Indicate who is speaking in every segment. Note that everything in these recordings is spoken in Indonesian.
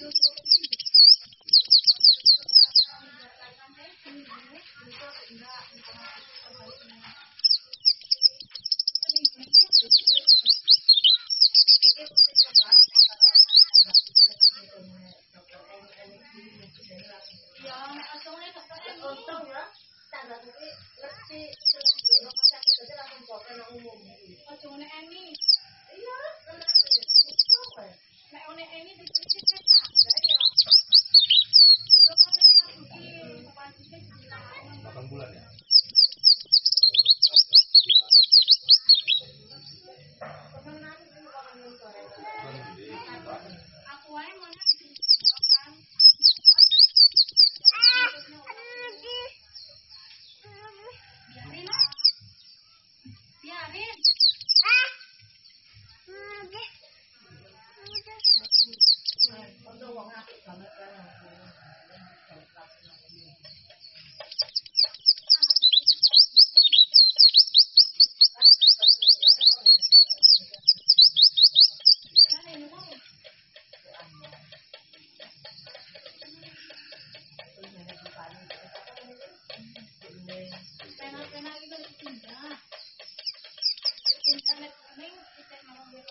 Speaker 1: Iya, nek asone dokter ya. Untung
Speaker 2: ya. Tanggal
Speaker 1: Ning, isip mo kung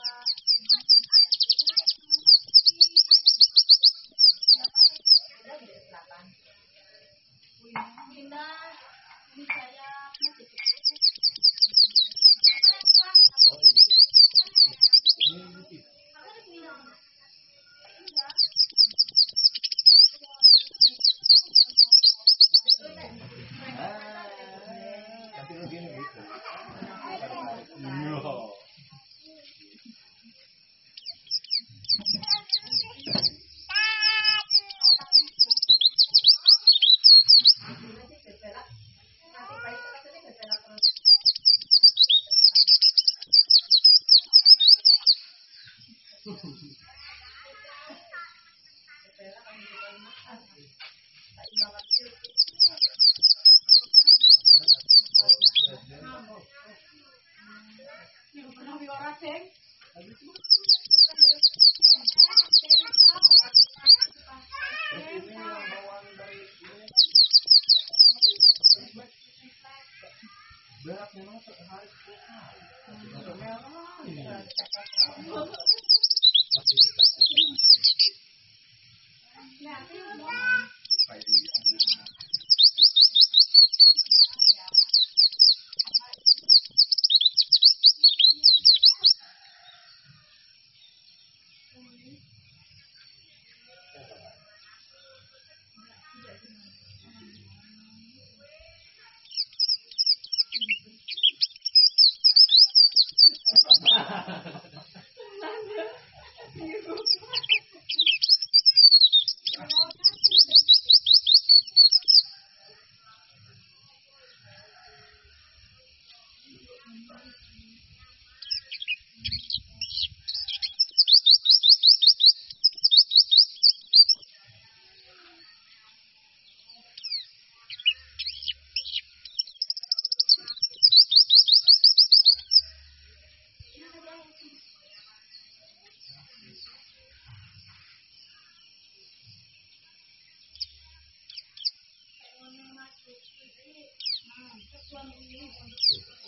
Speaker 3: beratnya harus merah Thank you. 你え、どうし。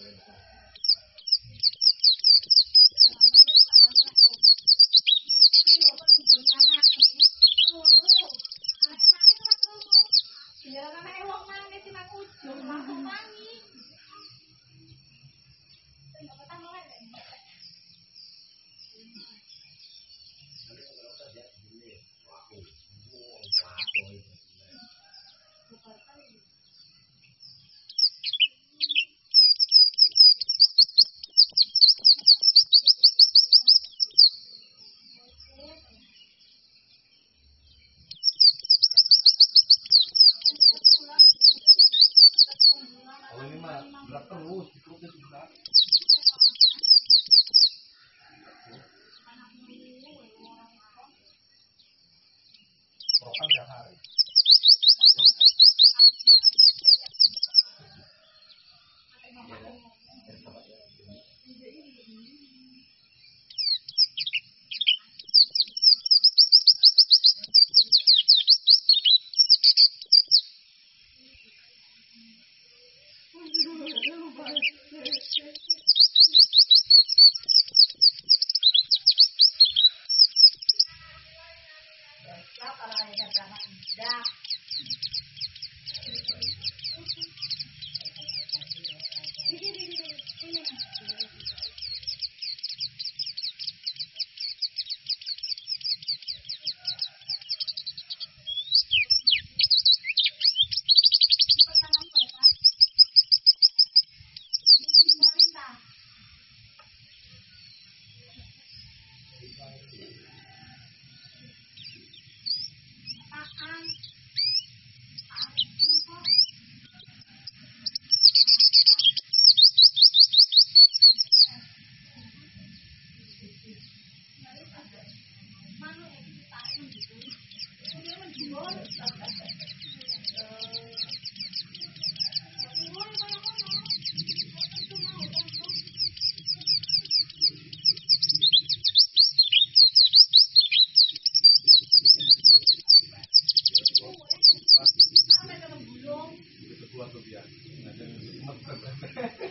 Speaker 4: Ya
Speaker 1: karena ewok manis sing aku
Speaker 3: Propan.
Speaker 1: Thank you. Baiklah,
Speaker 2: kalau ada tanah indah,
Speaker 1: Sampai ke gulung.
Speaker 3: Itu buat tuh ya. Ada yang